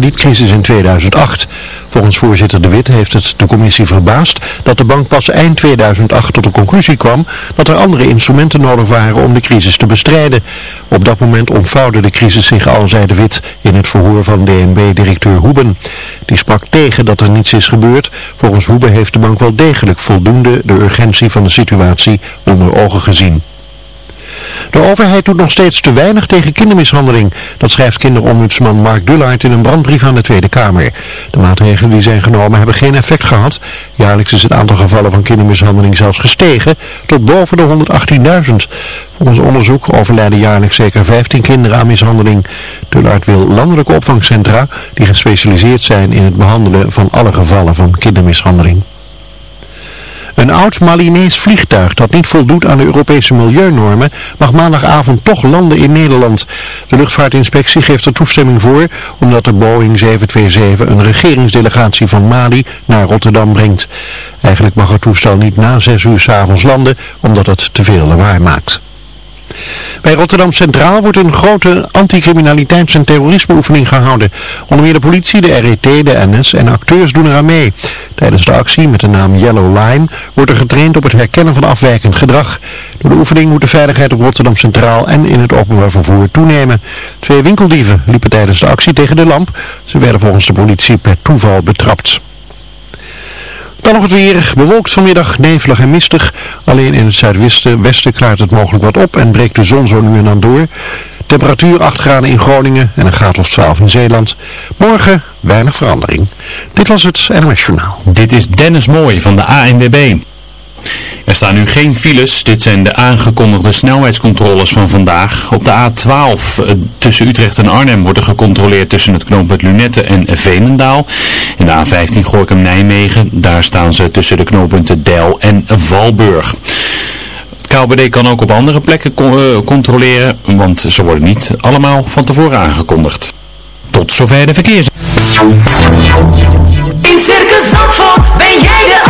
kredietcrisis in 2008. Volgens voorzitter De Wit heeft het de commissie verbaasd dat de bank pas eind 2008 tot de conclusie kwam dat er andere instrumenten nodig waren om de crisis te bestrijden. Op dat moment ontvouwde de crisis zich al, zei De Wit in het verhoor van DNB-directeur Hoeben. Die sprak tegen dat er niets is gebeurd. Volgens Hoeben heeft de bank wel degelijk voldoende de urgentie van de situatie onder ogen gezien. De overheid doet nog steeds te weinig tegen kindermishandeling. Dat schrijft kinderombudsman Mark Dullard in een brandbrief aan de Tweede Kamer. De maatregelen die zijn genomen hebben geen effect gehad. Jaarlijks is het aantal gevallen van kindermishandeling zelfs gestegen tot boven de 118.000. Volgens onderzoek overlijden jaarlijks zeker 15 kinderen aan mishandeling. Dullard wil landelijke opvangcentra die gespecialiseerd zijn in het behandelen van alle gevallen van kindermishandeling. Een oud Malinees vliegtuig dat niet voldoet aan de Europese milieunormen mag maandagavond toch landen in Nederland. De luchtvaartinspectie geeft er toestemming voor omdat de Boeing 727 een regeringsdelegatie van Mali naar Rotterdam brengt. Eigenlijk mag het toestel niet na 6 uur s'avonds landen omdat het te veel lawaai maakt. Bij Rotterdam Centraal wordt een grote anticriminaliteits- en terrorismeoefening gehouden. Onder meer de politie, de RET, de NS en acteurs doen eraan mee. Tijdens de actie met de naam Yellow Line wordt er getraind op het herkennen van afwijkend gedrag. Door de oefening moet de veiligheid op Rotterdam Centraal en in het openbaar vervoer toenemen. Twee winkeldieven liepen tijdens de actie tegen de lamp. Ze werden volgens de politie per toeval betrapt. Dan nog het weer. Bewolkt vanmiddag, nevelig en mistig. Alleen in het zuidwesten westen klaart het mogelijk wat op en breekt de zon zo nu en dan door. Temperatuur 8 graden in Groningen en een graad of 12 in Zeeland. Morgen weinig verandering. Dit was het NOS Journaal. Dit is Dennis Mooij van de ANWB. Er staan nu geen files. Dit zijn de aangekondigde snelheidscontroles van vandaag. Op de A12 eh, tussen Utrecht en Arnhem worden gecontroleerd tussen het knooppunt Lunette en Veenendaal. In de A15 Gorkum-Nijmegen, daar staan ze tussen de knooppunten Del en Valburg. KLBD kan ook op andere plekken eh, controleren, want ze worden niet allemaal van tevoren aangekondigd. Tot zover de verkeers. In Circus Zandvoort ben jij de.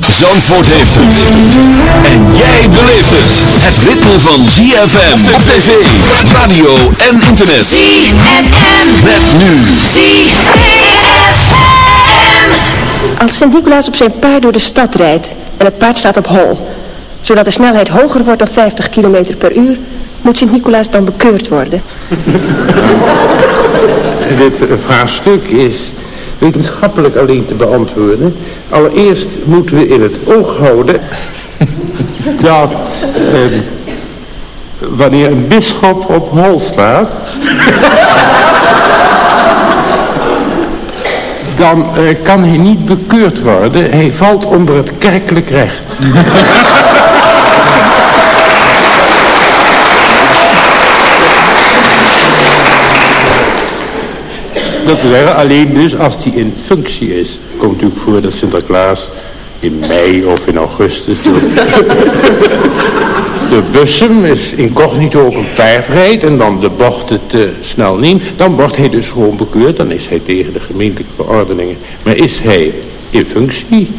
Zandvoort heeft het. En jij beleeft het. Het ritme van ZFM op tv, radio en internet. ZFM. Met nu. ZFM. Als Sint-Nicolaas op zijn paard door de stad rijdt en het paard staat op hol, zodat de snelheid hoger wordt dan 50 km per uur, moet Sint-Nicolaas dan bekeurd worden. Dit vraagstuk is wetenschappelijk alleen te beantwoorden. Allereerst moeten we in het oog houden dat eh, wanneer een bisschop op hol staat, dan eh, kan hij niet bekeurd worden. Hij valt onder het kerkelijk recht. Dat wil zeggen, alleen dus als hij in functie is. Komt natuurlijk voor dat Sinterklaas in mei of in augustus. De bussum is incognito op een paard rijdt en dan de bochten te snel neemt, dan wordt hij dus gewoon bekeurd. Dan is hij tegen de gemeentelijke verordeningen. Maar is hij in functie,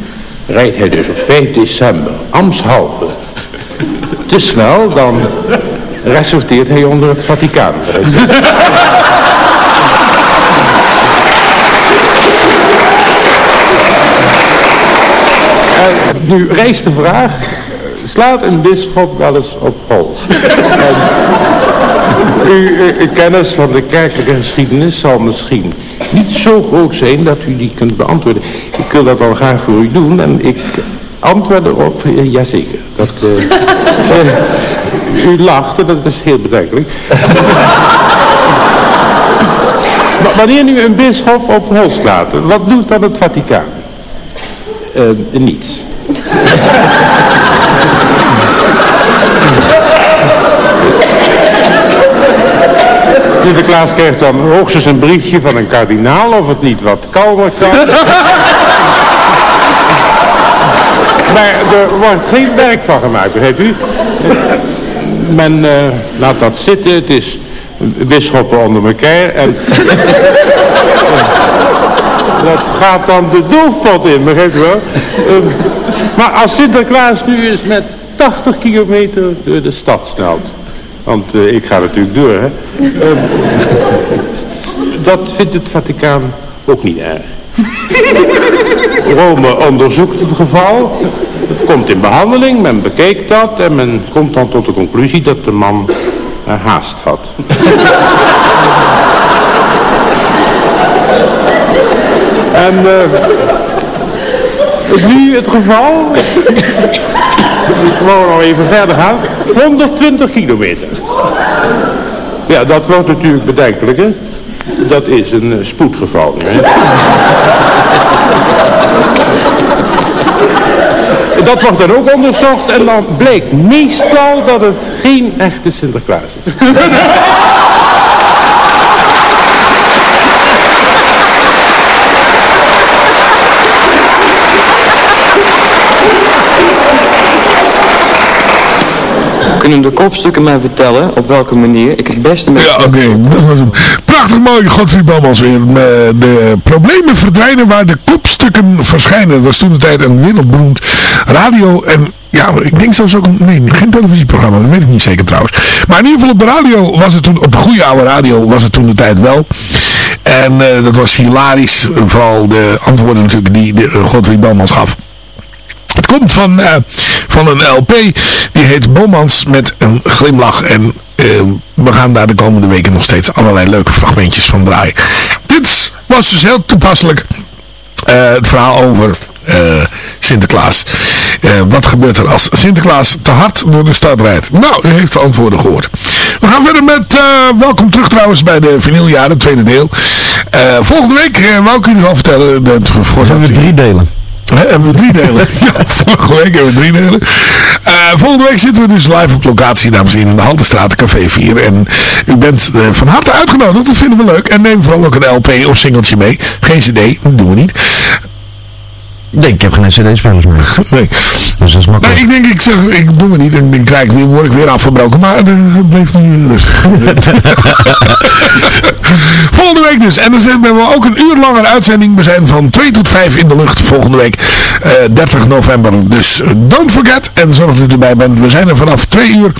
rijdt hij dus op 5 december, ambtshalve, te snel, dan resorteert hij onder het Vaticaan. Nu rijst de vraag, slaat een bisschop wel eens op hol? Uw, kennis van de kerkelijke geschiedenis zal misschien niet zo groot zijn dat u die kunt beantwoorden. Ik wil dat wel graag voor u doen en ik antwoord erop, ja, jazeker. Dat, eh, eh, u lacht en dat is heel bedenkelijk. Wanneer nu een bisschop op hol slaat, wat doet dan het Vaticaan? Eh, niets. Sinterklaas krijgt dan hoogstens een briefje van een kardinaal of het niet wat kalmer kan. maar er wordt geen werk van gemaakt, begrijpt u? Men eh, laat dat zitten, het is bisschoppen onder elkaar en dat gaat dan de doofpot in, begrijpt u wel? Ehm, maar als Sinterklaas nu eens met 80 kilometer door de stad snelt, want eh, ik ga natuurlijk door, hè. Ehm, dat vindt het Vaticaan ook niet erg. Rome onderzoekt het geval, komt in behandeling, men bekijkt dat en men komt dan tot de conclusie dat de man eh, haast had. en uh, nu het geval, ik wou nog even verder gaan, 120 kilometer. Ja, dat wordt natuurlijk bedenkelijk, hè? Dat is een uh, spoedgeval. Hè? dat wordt dan ook onderzocht en dan blijkt meestal dat het geen echte Sinterklaas is. Kunnen de kopstukken mij vertellen op welke manier ik het beste met... Ja, oké. Dat was hem. Prachtig mooi, Godfried Bomans weer. Eh, De problemen verdwijnen waar de kopstukken verschijnen. Dat was toen de tijd een wereldberoemd radio en... Ja, ik denk zelfs ook... Nee, geen televisieprogramma. Dat weet ik niet zeker trouwens. Maar in ieder geval op de radio was het toen... Op de goede oude radio was het toen de tijd wel. En eh, dat was hilarisch. Vooral de antwoorden natuurlijk die de, uh, Godfried Bomans gaf. Het komt van, uh, van een LP. Die heet Bomans met een glimlach. En uh, we gaan daar de komende weken nog steeds allerlei leuke fragmentjes van draaien. Dit was dus heel toepasselijk. Uh, het verhaal over Sinterklaas. wat gebeurt er als Sinterklaas te hard door de stad rijdt? Nou, u heeft de antwoorden gehoord. We gaan verder met, welkom terug trouwens bij de vinyljaren, tweede deel. volgende week, wou ik u nog vertellen. Dat, hebben we drie delen. He, hebben we drie delen. ja, vorige week hebben we drie delen. Uh, volgende week zitten we dus live op locatie, dames en heren, in de Haltestraat, Café 4. En u bent uh, van harte uitgenodigd, dat vinden we leuk. En neem vooral ook een LP of singeltje mee. Geen cd, dat doen we niet. Nee, ik heb geen cd-spelers meer. Nee. Dus dat is makkelijk. Nee, ik denk, ik zeg, ik doe me niet. En dan krijg ik weer, word ik weer afgebroken. Maar het bleef nu rustig. volgende week dus. En dan hebben we ook een uur langer uitzending. We zijn van 2 tot 5 in de lucht volgende week. Uh, 30 november. Dus don't forget. En zorg dat u erbij bent. We zijn er vanaf 2 uur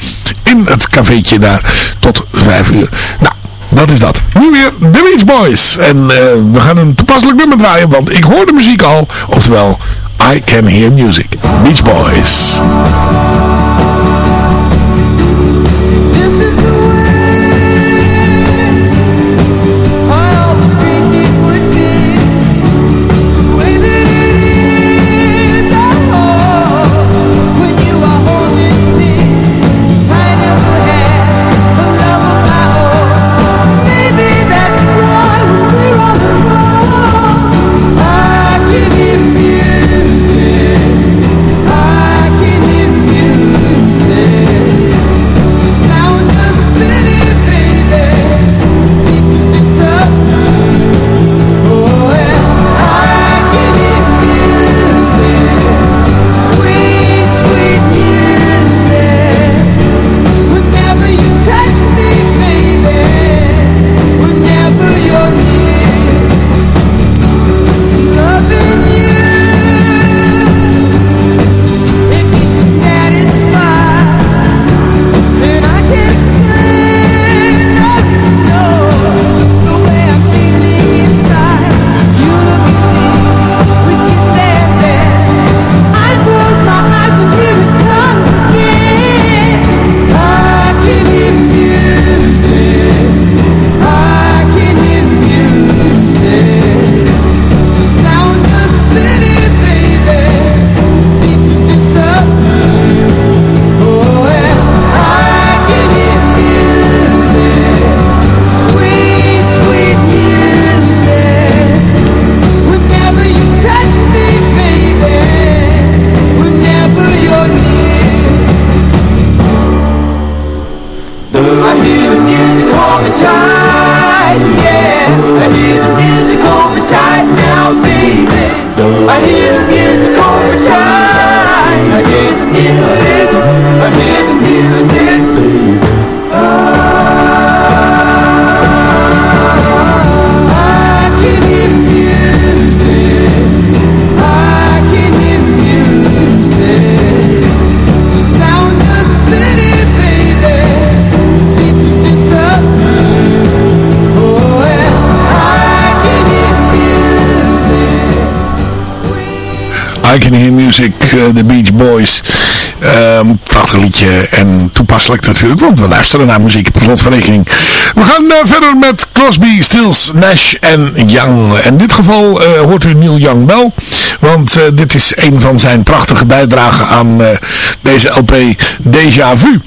in het cafeetje daar tot 5 uur. Nou. Dat is dat. Nu weer The Beach Boys. En uh, we gaan een toepasselijk nummer draaien, want ik hoor de muziek al. Oftewel, I Can Hear Music. Beach Boys. I Can Hear Music, uh, The Beach Boys. Um, prachtig liedje en toepasselijk natuurlijk, want we luisteren naar muziek per slot van rekening. We gaan uh, verder met Crosby, Stills, Nash en Young. In dit geval uh, hoort u Neil Young wel, want dit is een van zijn prachtige bijdragen aan deze LP Deja Vu.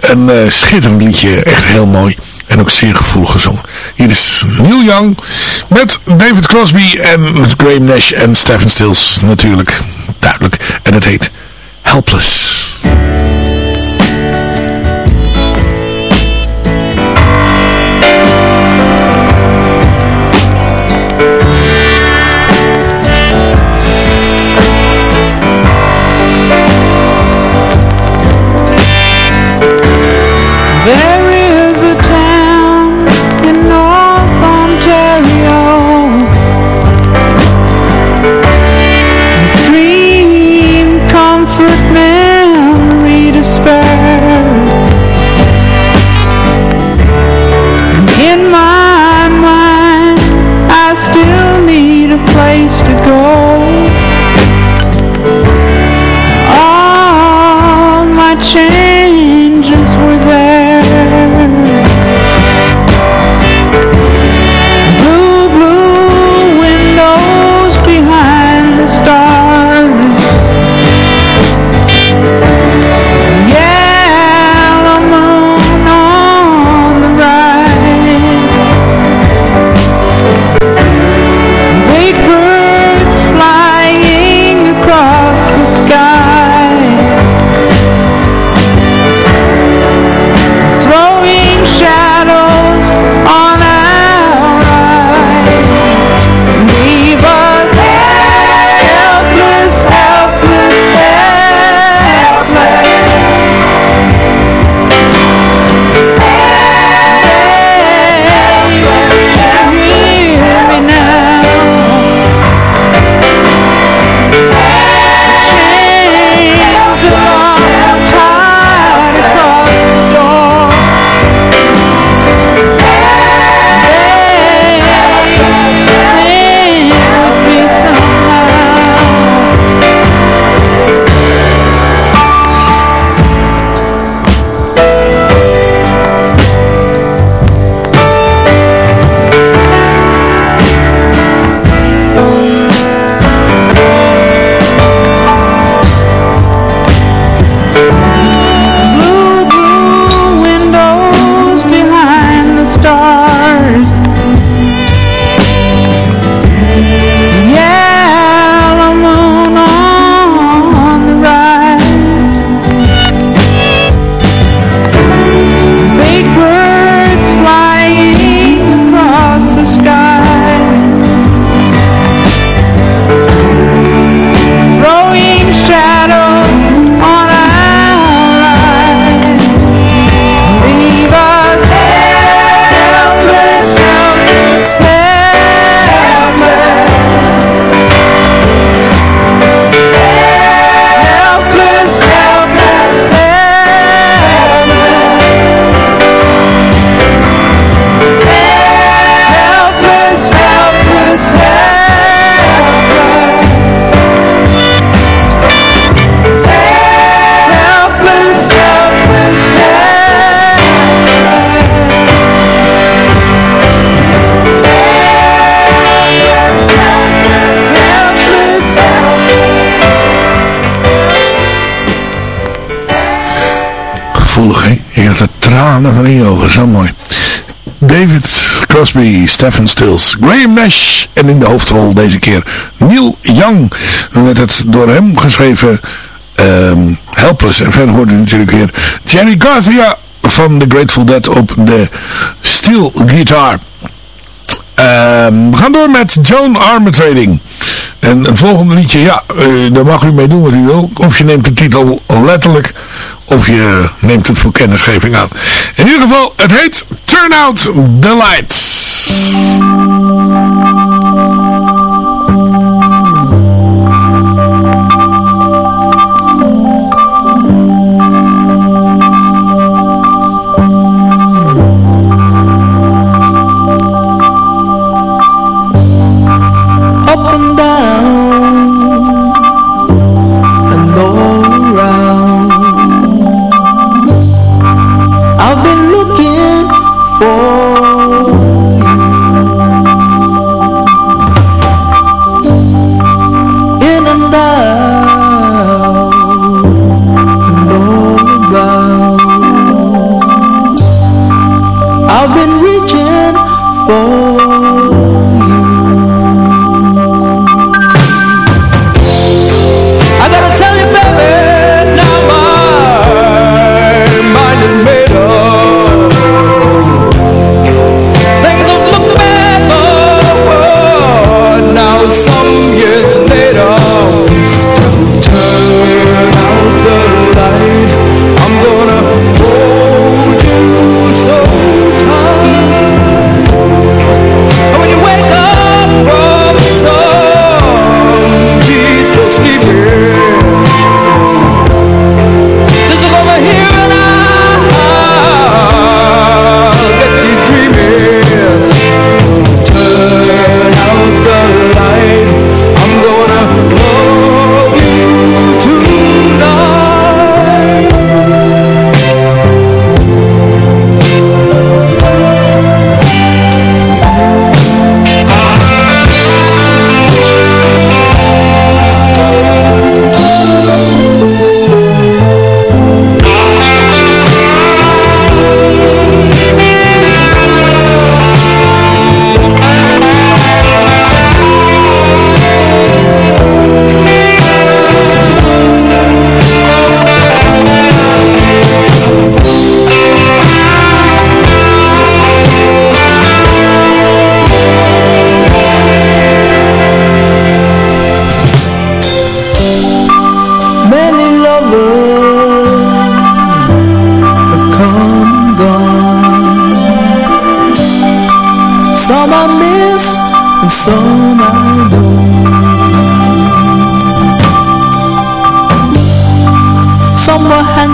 Een schitterend liedje, echt heel mooi. En ook zeer gevoelig gezongen. Hier is Neil Young met David Crosby en met Graham Nash en Stephen Stills natuurlijk. Duidelijk. En het heet Helpless. Tranen van in je. Zo mooi. David Crosby, Stephen Stills, Graham Nash en in de hoofdrol deze keer Neil Young. Met het door hem geschreven um, Helpless. En verder hoorde u natuurlijk weer Jerry Garcia van The Grateful Dead op de steel guitar. Um, we gaan door met Joan Armatrading. En het volgende liedje, ja, uh, daar mag u mee doen wat u wil. Of je neemt de titel letterlijk, of je neemt het voor kennisgeving aan. In ieder geval, het heet Turn Out the Lights. Oh.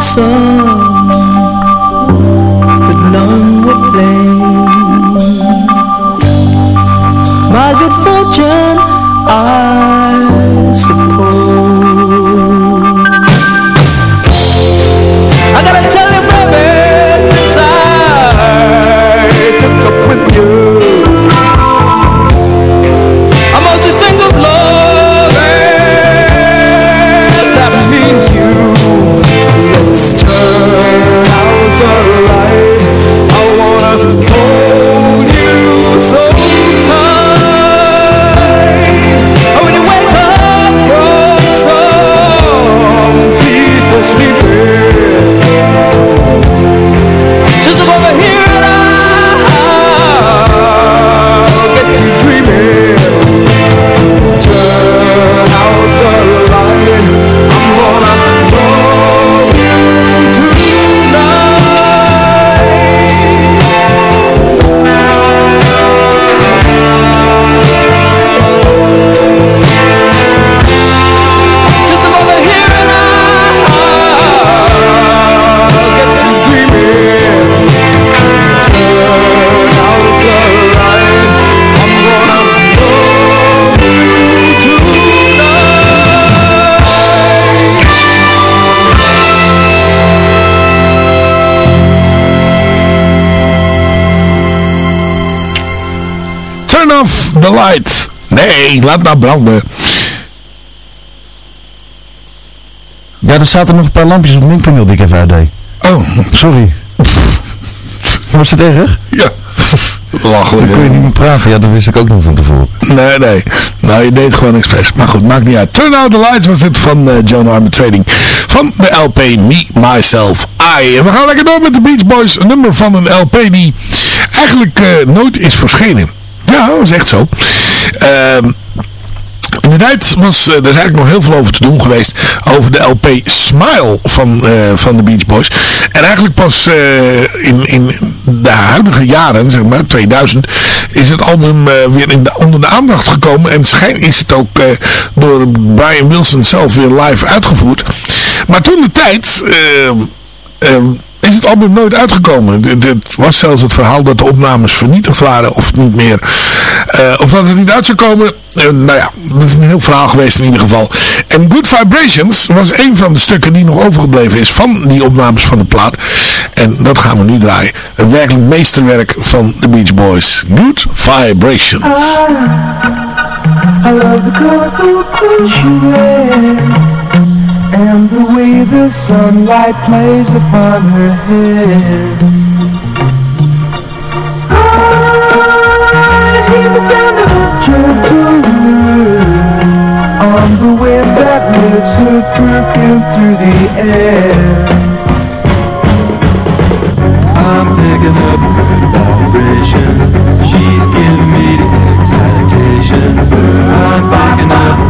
sun the lights. Nee, laat maar branden. Ja, er zaten nog een paar lampjes op mijn die ik even uitdeed. Oh. Sorry. Was het erg? Ja. Lachelijk. Dan kun je niet meer praten. Ja, dat wist ik ook nog van tevoren. Nee, nee. Nou, je deed het gewoon expres. Maar goed, maakt niet uit. Turn Out The Lights was dit van uh, Joan Armour Trading. Van de LP Me, Myself, I. En we gaan lekker door met de Beach Boys. Een nummer van een LP die eigenlijk uh, nooit is verschenen. Ja, dat echt zo. Ehm, In de tijd was eh, er eigenlijk nog heel veel over te doen geweest over de LP Smile van, eh, van de Beach Boys. En eigenlijk pas eh, in, in de huidige jaren, zeg maar 2000, is het album weer in de, onder de aandacht gekomen. En schijn is het ook door Brian Wilson zelf weer live uitgevoerd. Maar toen de tijd... eh, eh, is het album nooit uitgekomen. Dit was zelfs het verhaal dat de opnames vernietigd waren of niet meer. Eh, of dat het niet uit zou komen. Eh, nou ja, dat is een heel verhaal geweest in ieder geval. En Good Vibrations was een van de stukken die nog overgebleven is van die opnames van de plaat. En dat gaan we nu draaien. Een werkelijk meesterwerk van de Beach Boys. Good Vibrations. I love the colorful And the way the sunlight plays upon her hair. Ah, I hear the sound of a gentle On the wind that lifts her perfume through the air. I'm picking up good vibrations She's giving me the excitations I'm picking up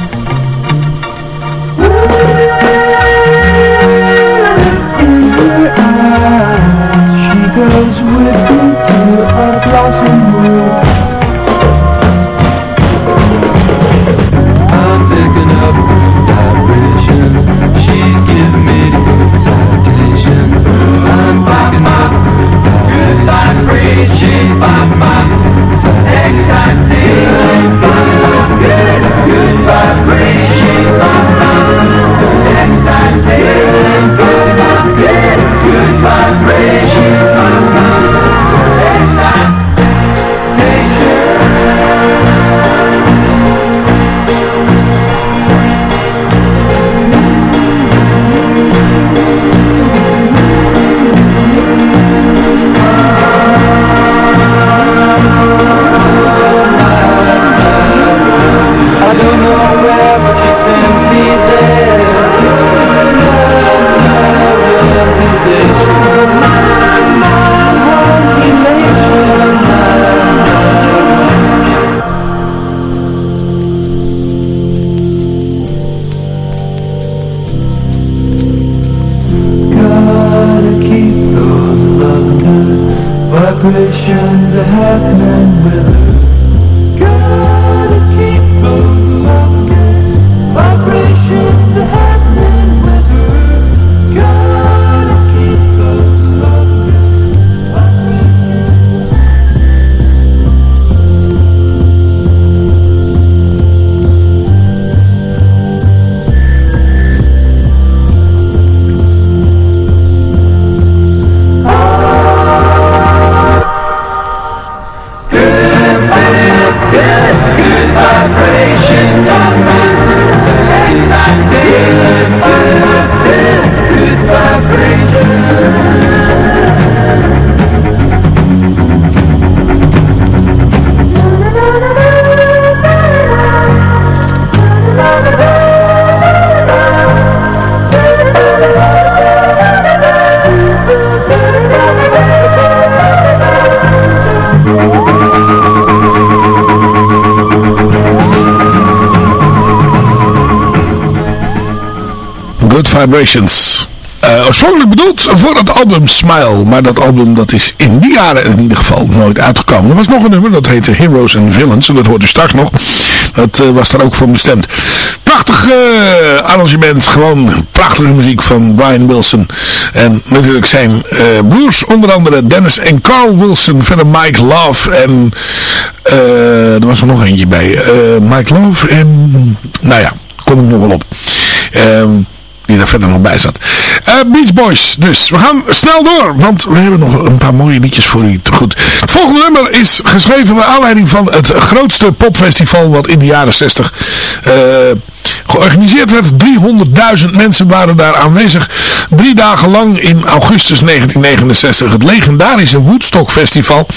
Goes with me to a blossom wood. I'm up vibrations. She's giving me excitations. I'm good vibrations. Vibrations. Eh, oorspronkelijk bedoeld voor het album Smile. Maar dat album dat is in die jaren in ieder geval nooit uitgekomen. Er was nog een nummer, dat heette Heroes and Villains. En dat hoort u straks nog. Dat eh, was daar ook voor bestemd. Prachtig eh, arrangement. Gewoon prachtige muziek van Brian Wilson. En natuurlijk zijn broers. Onder andere Dennis en Carl Wilson. Verder Mike Love. En er was er nog eentje bij. Mike Love en... Nou ja, kom ik nog wel op. Ehm die er verder nog bij zat. Eh, Beach Boys. Dus we gaan snel door, want we hebben nog een paar mooie liedjes voor u goed. Het volgende nummer is geschreven naar aanleiding van het grootste popfestival wat in de jaren 60 eh, georganiseerd werd. 300.000 mensen waren daar aanwezig. Drie dagen lang in augustus 1969 het legendarische Woodstock Festival.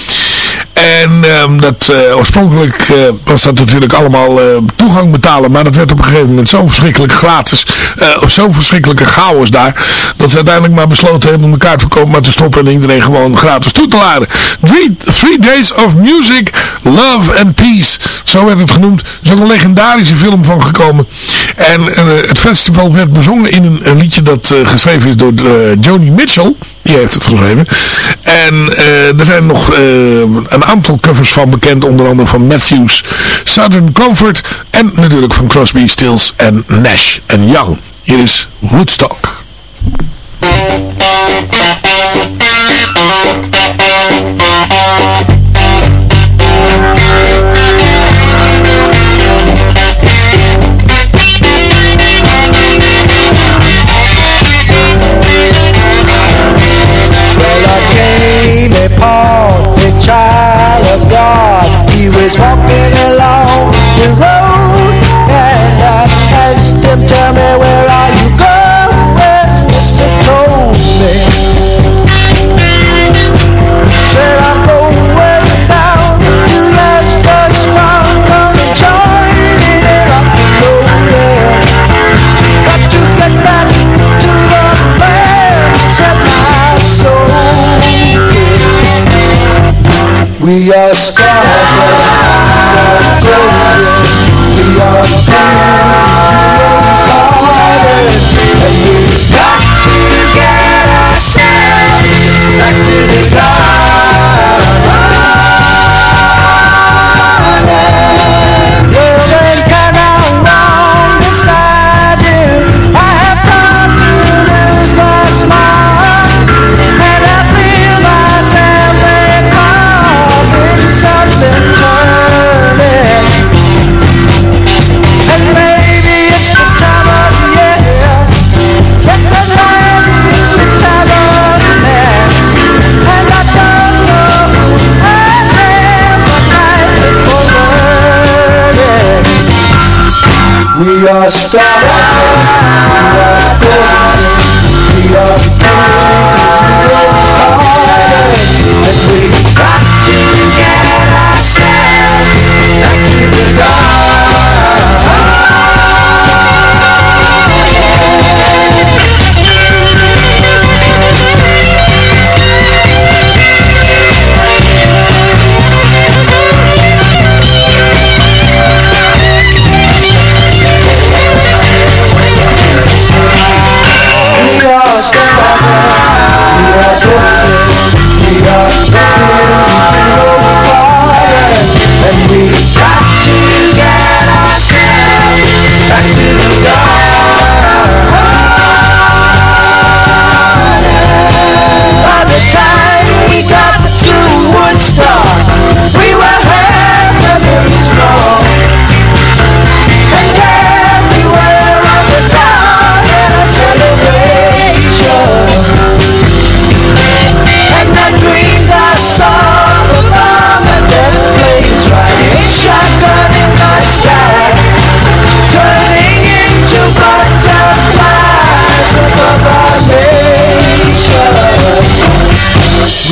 En ehm, dat, eh, oorspronkelijk eh, was dat natuurlijk allemaal eh, toegang betalen. Maar dat werd op een gegeven moment zo verschrikkelijk gratis. of zo'n verschrikkelijke chaos daar. Dat ze uiteindelijk maar besloten hebben om de kaartverkoop maar te stoppen. En iedereen gewoon gratis toe te laden. Three, three Days of Music, Love and Peace. Zo werd het genoemd. Er is een legendarische film van gekomen. En het festival werd bezongen in een, een liedje dat geschreven is door Joni Mitchell. Die heeft het geschreven. En er zijn nog een aantal covers van bekend. Onder andere van Matthews, Southern Comfort en natuurlijk van Crosby, Stills en Nash en Young. Hier is Woodstock. Paul, the child of God. He was walking along the road, and I asked him, Tell me, where are We are starving, we are going, We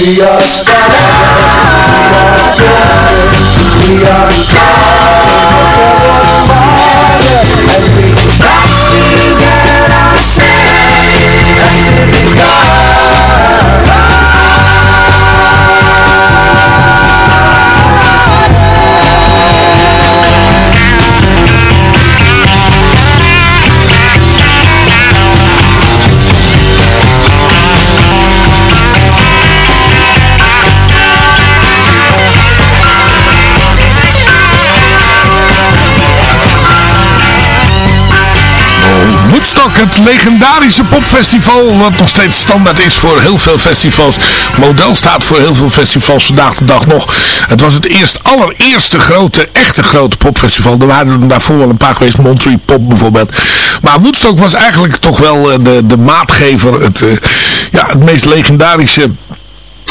We are starving, het legendarische popfestival, wat nog steeds standaard is voor heel veel festivals. Model staat voor heel veel festivals vandaag de dag nog. Het was het eerst, allereerste grote, echte grote popfestival. Er waren er daarvoor wel een paar geweest, Monterey Pop bijvoorbeeld. Maar Woodstock was eigenlijk toch wel eh, de, de maatgever, het, eh, ja, het meest legendarische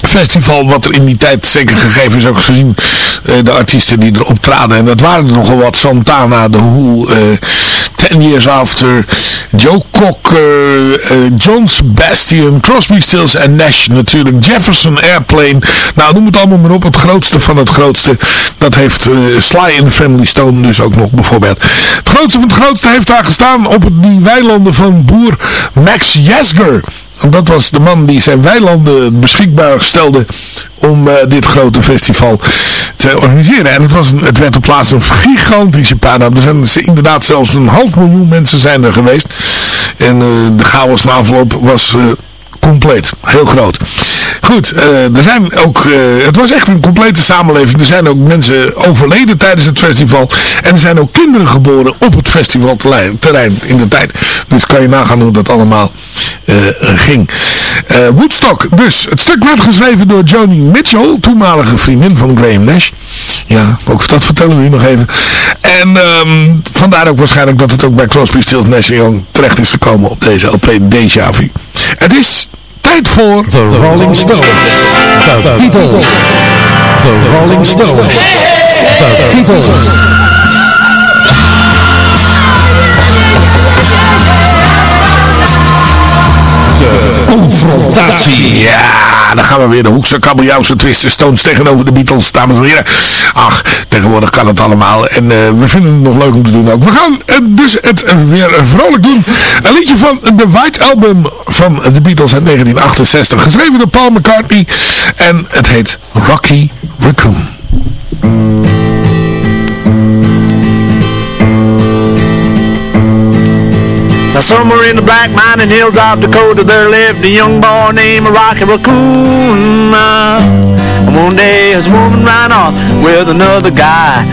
festival wat er in die tijd zeker gegeven is ook gezien eh, de artiesten die er optraden en dat waren er nogal wat Santana, The Who, eh, Ten Years After, Joe Cocker, eh, John Crosby, Stills en Nash natuurlijk, Jefferson Airplane, nou noem het allemaal maar op, het grootste van het grootste, dat heeft eh, Sly the Family Stone dus ook nog bijvoorbeeld. Het grootste van het grootste heeft daar gestaan op die weilanden van boer Max Yasgur. Dat was de man die zijn weilanden beschikbaar stelde om uh, dit grote festival te organiseren. En het, was het werd op plaats een gigantische puinhoop. Er zijn inderdaad zelfs een half miljoen mensen zijn er geweest. En uh, de chaos na afloop was uh, compleet. Heel groot. Goed, er zijn ook, het was echt een complete samenleving. Er zijn ook mensen overleden tijdens het festival. En er zijn ook kinderen geboren op het festivalterrein in de tijd. Dus kan je nagaan hoe dat allemaal ging. Woodstock, dus het stuk werd geschreven door Joni Mitchell, toenmalige vriendin van Graham Nash. Ja, ook dat vertellen we u nog even. En um, vandaar ook waarschijnlijk dat het ook bij Crosby, Stills, Nash Young terecht is gekomen op deze LP Deja Vu. Het is tijd voor... The Rolling Stones. The. The. Confrontatie. Ja, dan gaan we weer de hoekse kabeljauwse twisten Stones tegenover de Beatles, dames en heren. Ach, tegenwoordig kan het allemaal. En uh, we vinden het nog leuk om te doen ook. We gaan uh, dus het weer vrolijk doen. Een liedje van de White Album van de Beatles uit 1968. Geschreven door Paul McCartney. En het heet Rocky Raccoon. Somewhere in the black mining hills of Dakota there lived a young boy named Rocky Raccoon. And one day his woman ran off with another guy.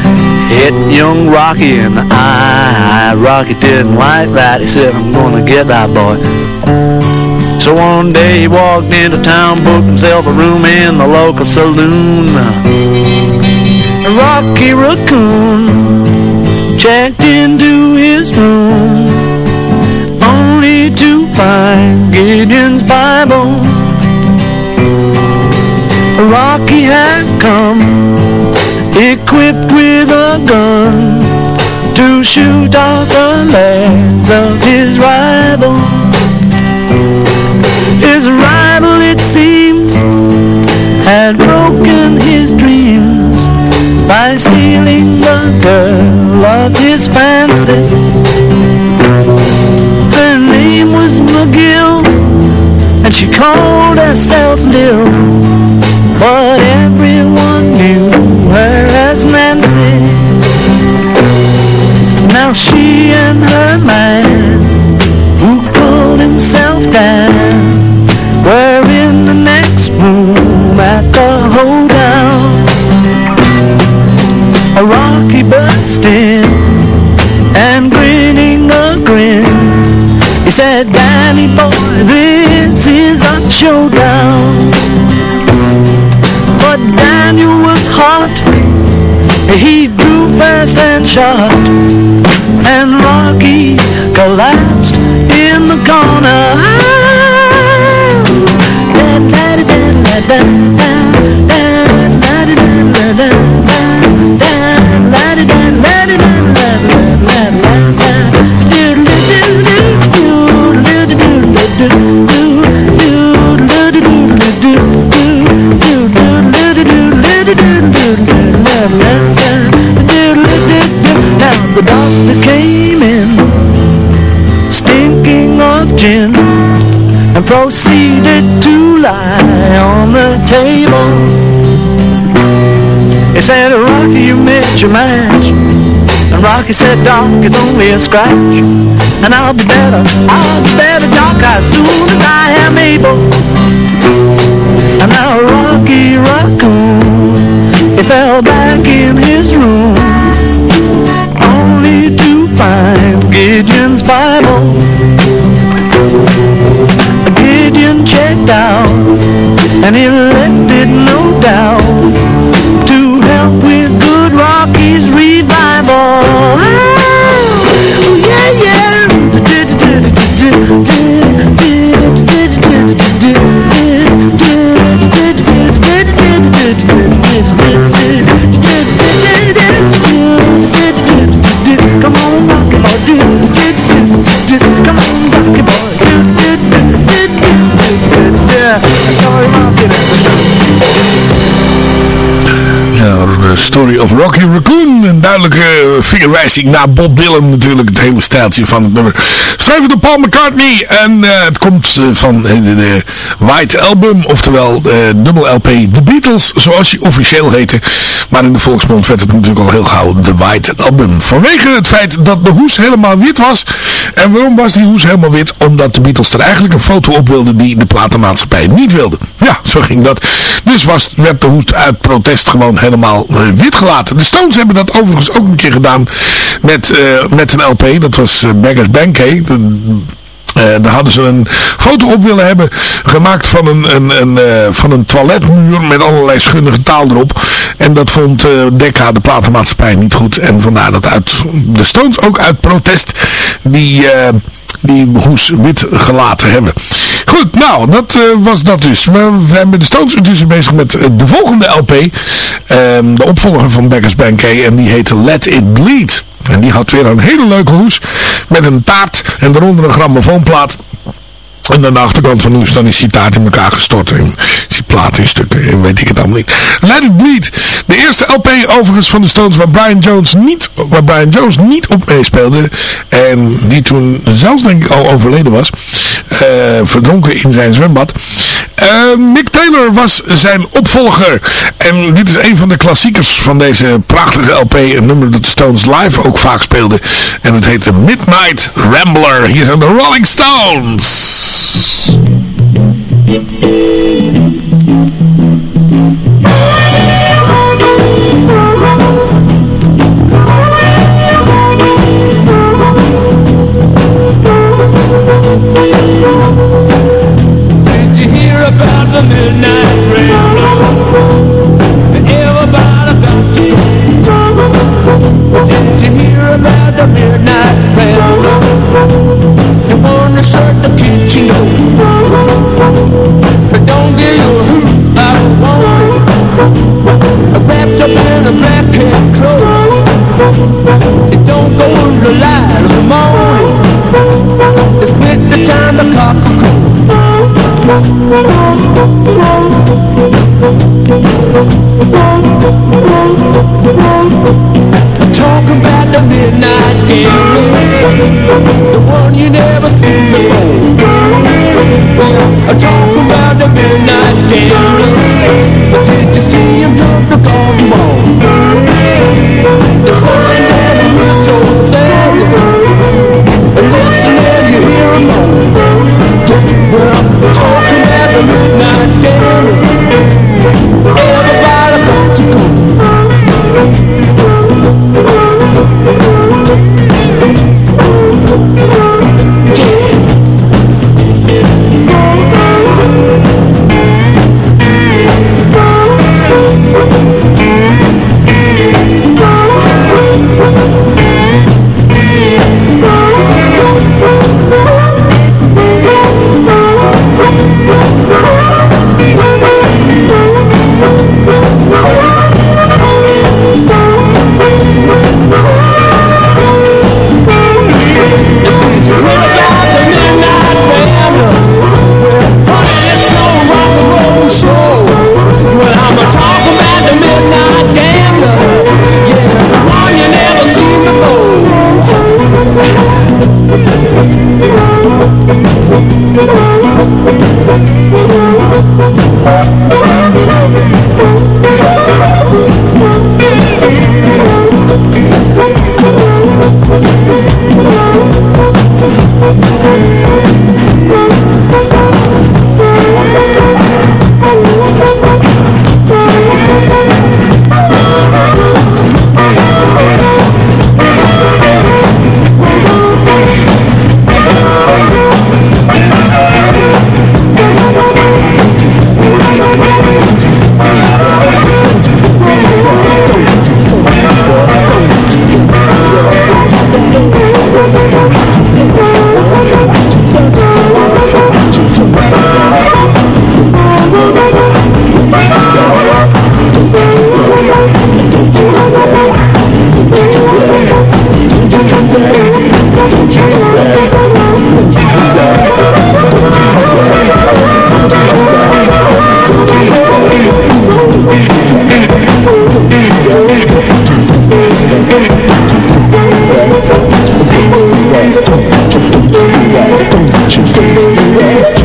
Hit young Rocky in the eye. Rocky didn't like that. He said, I'm gonna get that boy. So one day he walked into town, booked himself a room in the local saloon. Rocky Raccoon checked into his room to find Gideon's Bible. Rocky had come equipped with a gun to shoot off the legs of his rival. His rival, it seems, had broken his dreams by stealing the girl of his fancy. Grew fast and shot. And Rocky collapsed in the corner. Now proceeded to lie on the table. He said, Rocky, you missed your match. And Rocky said, Doc, it's only a scratch. And I'll be better, I'll be better, Doc, as soon as I am able. And now Rocky Raccoon, he fell back in his room, only to find Gideon's Bible checked out, and he left it no doubt vingerwijzing naar Bob Dylan natuurlijk. Het hele stijltje van het nummer. Schrijven door Paul McCartney. En eh, het komt eh, van eh, de, de White Album. Oftewel de dubbel LP The Beatles. Zoals hij officieel heette. Maar in de volksmond werd het natuurlijk al heel gauw The White Album. Vanwege het feit dat de hoes helemaal wit was. En waarom was die hoes helemaal wit? Omdat de Beatles er eigenlijk een foto op wilden die de platenmaatschappij niet wilde. Ja, zo ging dat. Dus was, werd de hoes uit protest gewoon helemaal eh, wit gelaten. De Stones hebben dat overigens ook een keer gedaan met, eh, met een LP. Dat was uh, Beggars Banquet. De- eh, daar hadden ze een foto op willen hebben gemaakt van een, een, een, eh, van een toiletmuur met allerlei schunnige taal erop. En dat vond eh, Decca, de platenmaatschappij, niet goed. En vandaar dat uit de Stones ook uit protest die, die hoes wit gelaten hebben. Goed, nou, dat was dat dus. We zijn met de Stones intussen bezig met de volgende LP. de opvolger van Beggars Banquet. En die heette Let It Bleed. En die had weer een hele leuke hoes. Met een taart en daaronder een grammofoonplaat. En aan de achterkant van de hoes dan is die taart in elkaar gestort. En is die plaat in stukken. En weet ik het allemaal niet. Let It Bleed. De eerste LP overigens van de Stones waar Brian Jones niet, waar Brian Jones niet op meespeelde. En die toen zelfs denk ik al overleden was. eh, verdronken in zijn zwembad. Eh, Mick Taylor was zijn opvolger. En dit is een van de klassiekers van deze prachtige LP. Een nummer dat Stones live ook vaak speelden. En het heet de Midnight Rambler. Hier zijn de Rolling Stones. The one you never seen before. I'm about the midnight gambler. Did you see him jump the ball? The sign that the whistle sound. Listen you hear moan. Is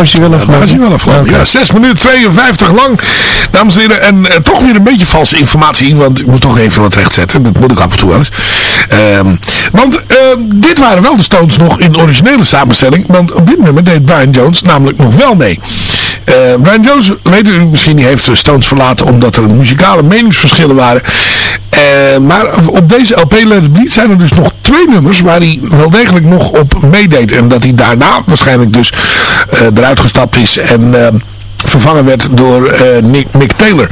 Afgelopen. is hij wel afgelopen. Ja, 6 minuten 52 lang. Dames en heren, en eh, toch weer een beetje valse informatie, want ik moet toch even wat rechtzetten. Dat moet ik af en toe wel eens. Ehm, want ehm, dit waren wel de Stones nog in de originele samenstelling, want op dit nummer deed Brian Jones namelijk nog wel mee. Eh, Brian Jones, weet u misschien, die heeft de Stones verlaten omdat er muzikale meningsverschillen waren. Eh, maar op deze LP Let zijn er dus nog twee nummers waar hij wel degelijk nog op meedeed. En dat hij daarna waarschijnlijk dus eh, eruit gestapt is en... vervangen werd door eh, Nick, Mick Taylor.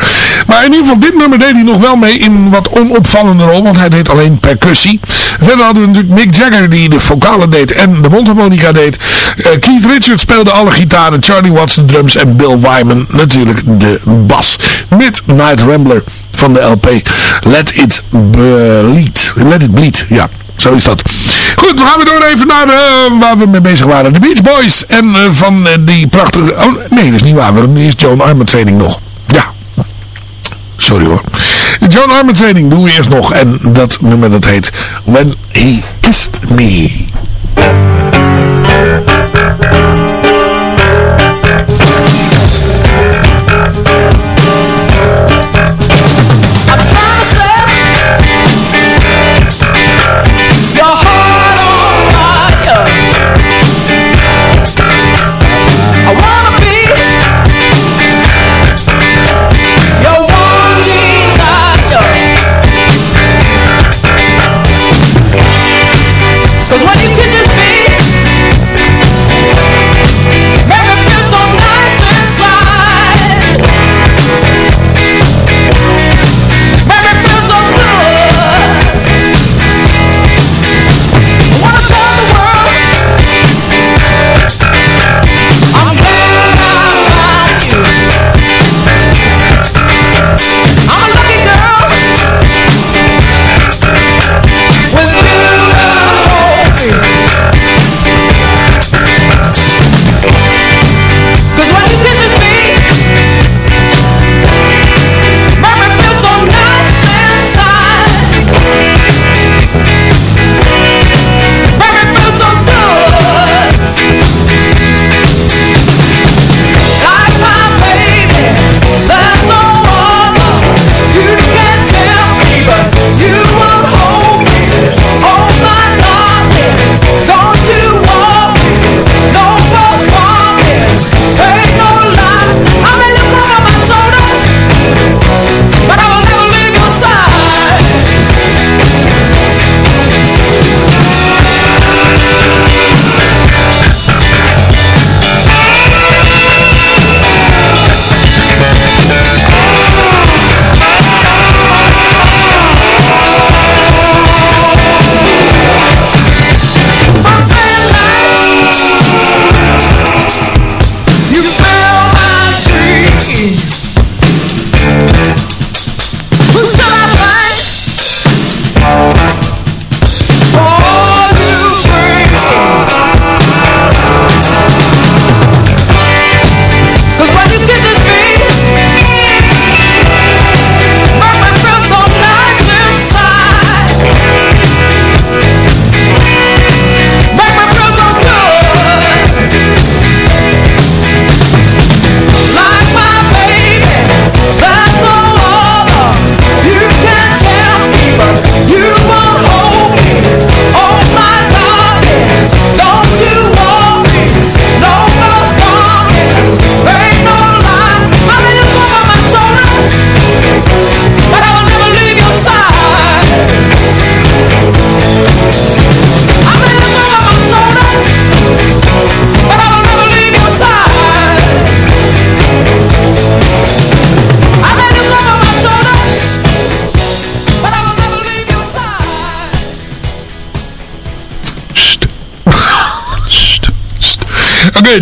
Maar in ieder geval, dit nummer deed hij nog wel mee in een wat onopvallende rol, want hij deed alleen percussie. Verder hadden we natuurlijk Mick Jagger die de vocalen deed en de mondharmonica deed. Eh, Keith Richards speelde alle gitaren, Charlie Watts de drums en Bill Wyman natuurlijk de bas. Midnight Rambler van de LP Let It Bleed. Let It Bleed, ja. Zo is dat. Goed, dan gaan we door even naar eh, waar we mee bezig waren. De Beach Boys. En eh, van eh, die prachtige... Oh, nee, dat is niet waar. Want nu is Joan Armour training nog. Ja. Sorry hoor. Joan Armour training doen we eerst nog. En dat nummer dat heet When He Kissed Me.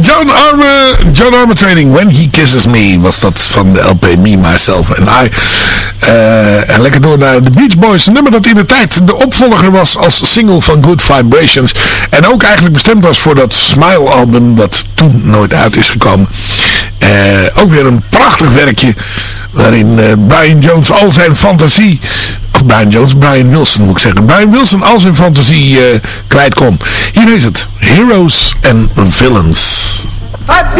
John Armour, John Armour Training, When He Kisses Me, was dat van de LP Me, Myself and I. Eh, en lekker door naar de Beach Boys, een nummer dat in de tijd de opvolger was als single van Good Vibrations. En ook eigenlijk bestemd was voor dat Smile album, dat toen nooit uit is gekomen. Eh, ook weer een prachtig werkje, waarin eh, Brian Jones al zijn fantasie of Brian Jones, Brian Wilson moet ik zeggen. Brian Wilson al zijn fantasie kwijt kon. Hier is het. Heroes and Villains. I've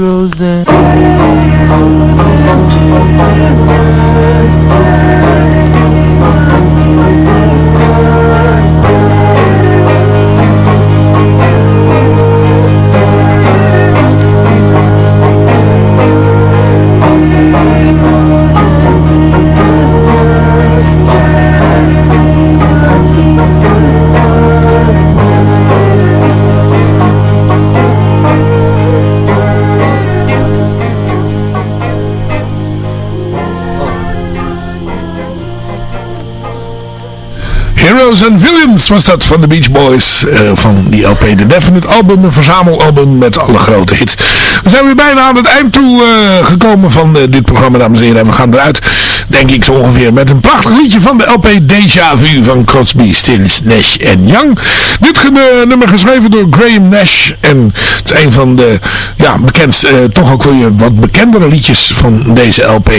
the heroes and. Villains was dat van de Beach Boys. eh, van die LP The Definite Album. Een verzamelalbum met alle grote hits. We zijn weer bijna aan het eind toe eh, gekomen van eh, dit programma, dames en heren. En we gaan eruit, denk ik zo ongeveer, met een prachtig liedje van de LP Deja Vu van Crosby, Stills, Nash en Young. Dit nummer geschreven door Graham Nash. En het is een van de, ja, bekendste, eh, toch ook weer wat bekendere liedjes van deze LP.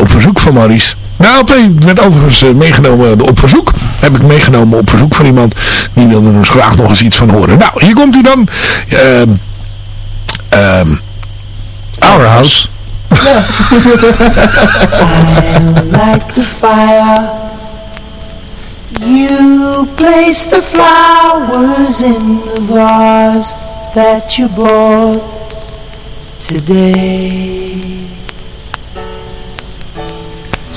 op verzoek van Maurice. De LP werd overigens meegenomen op verzoek. Heb ik meegenomen op verzoek van iemand. Die wilde er dus graag nog eens iets van horen. Nou, hier komt hij dan. Ehm ehm Our House. I light the fire. You place the flowers in the vase that you bought today.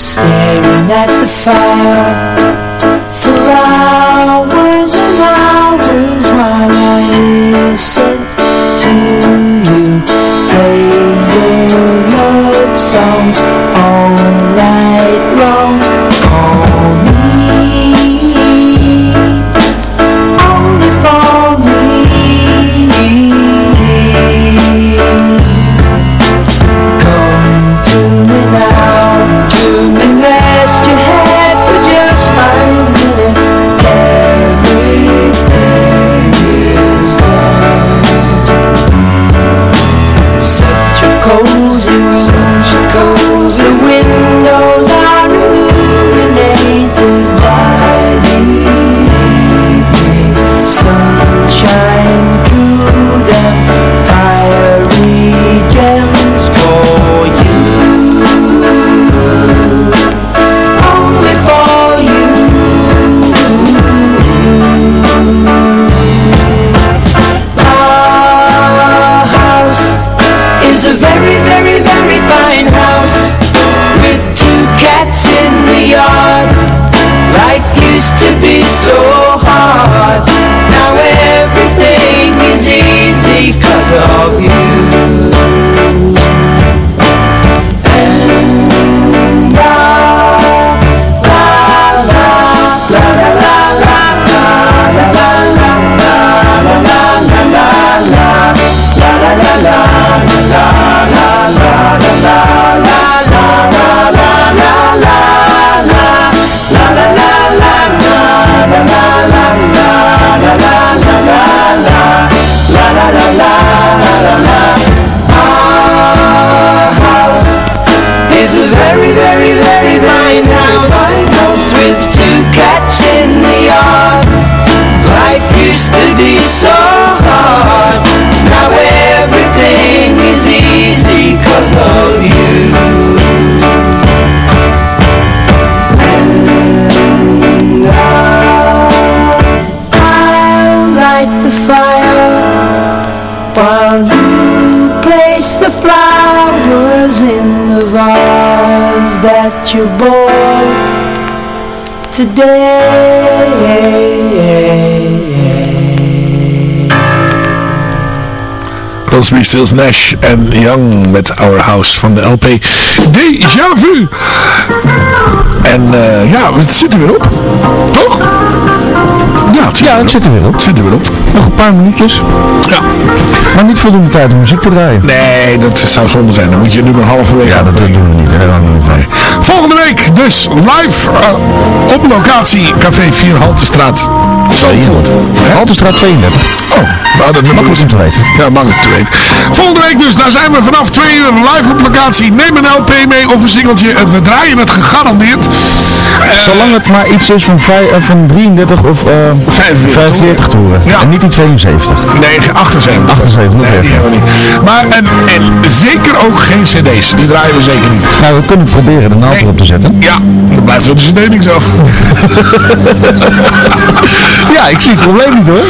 staring at the fire hours and hours while I listen to you play your love songs Crosby, Stills, Nash en Young met Our House van de LP Déjà Vu. En eh, ja, het zit er weer op. Toch? Ja, het zit, Ja, er, zit er weer op. zit er weer op. Nog een paar minuutjes. Ja. Maar niet voldoende tijd om muziek te draaien. Nee, dat zou zonde zijn. Dan moet je nu maar halverwege. Ja, dat doen we niet. Helemaal niet. Volgende week dus live eh, op locatie Café 4 Haltestraat. Zandvoort. Haltestraat 32. Oh, nou, dat Makkelijk om te weten. Ja, makkelijk te weten. Volgende week dus, daar zijn we vanaf 2 uur live op locatie. Neem een LP mee of een singeltje. We draaien het gegarandeerd. Zolang het maar iets is van, vij- eh, van 33 of eh 45 45 toeren. Ja. En niet die 72. Nee, 78. 78, nog Nee, die even. hebben we niet. Maar en, en zeker ook geen cd's. Die draaien we zeker niet. Nou, we kunnen proberen de naald Nee. erop te zetten. Ja, dan blijft op de cd niks zo. Ja, ik zie het probleem niet hoor.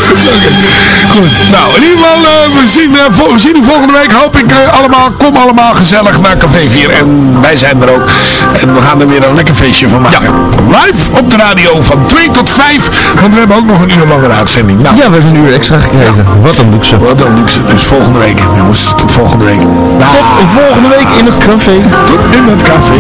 Goed, nou in ieder geval, eh, we, zien, we zien u volgende week. Hoop ik allemaal, kom allemaal gezellig naar Café 4. En wij zijn er ook. En we gaan er weer een lekker feestje van maken. Live op de radio van 2 tot 5. Want we hebben ook nog een uur langere uitzending. Nou, Ja, we hebben een uur extra gekregen. Wat een luxe. wat een luxe. Dus volgende week, jongens. Tot volgende week. Nou, Tot volgende week in het café. tot in het café.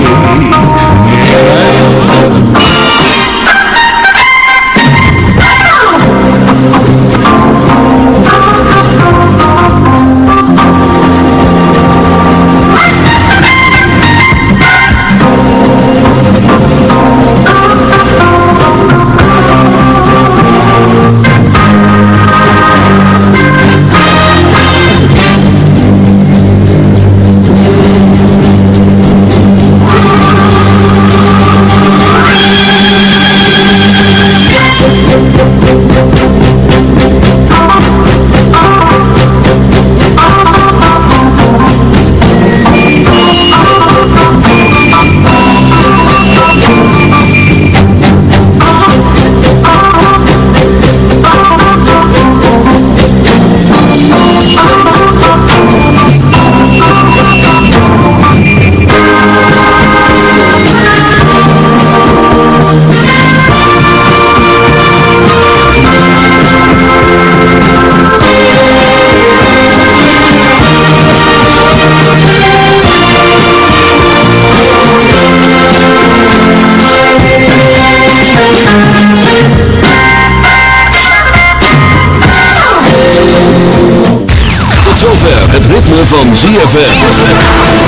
ZFM.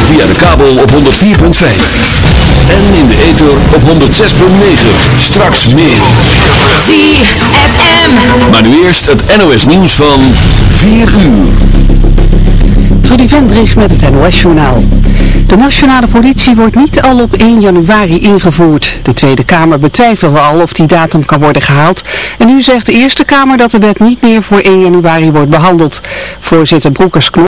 Via de kabel op 104.5. En in de ether op 106.9. Straks meer. ZFM. Maar nu eerst het NOS nieuws van 4 uur. Trudy Vendrich met het NOS-journaal. De nationale politie wordt niet al op 1 januari ingevoerd. De Tweede Kamer betwijfelde al of die datum kan worden gehaald. En nu zegt de Eerste Kamer dat de wet niet meer voor 1 januari wordt behandeld. Voorzitter Broekers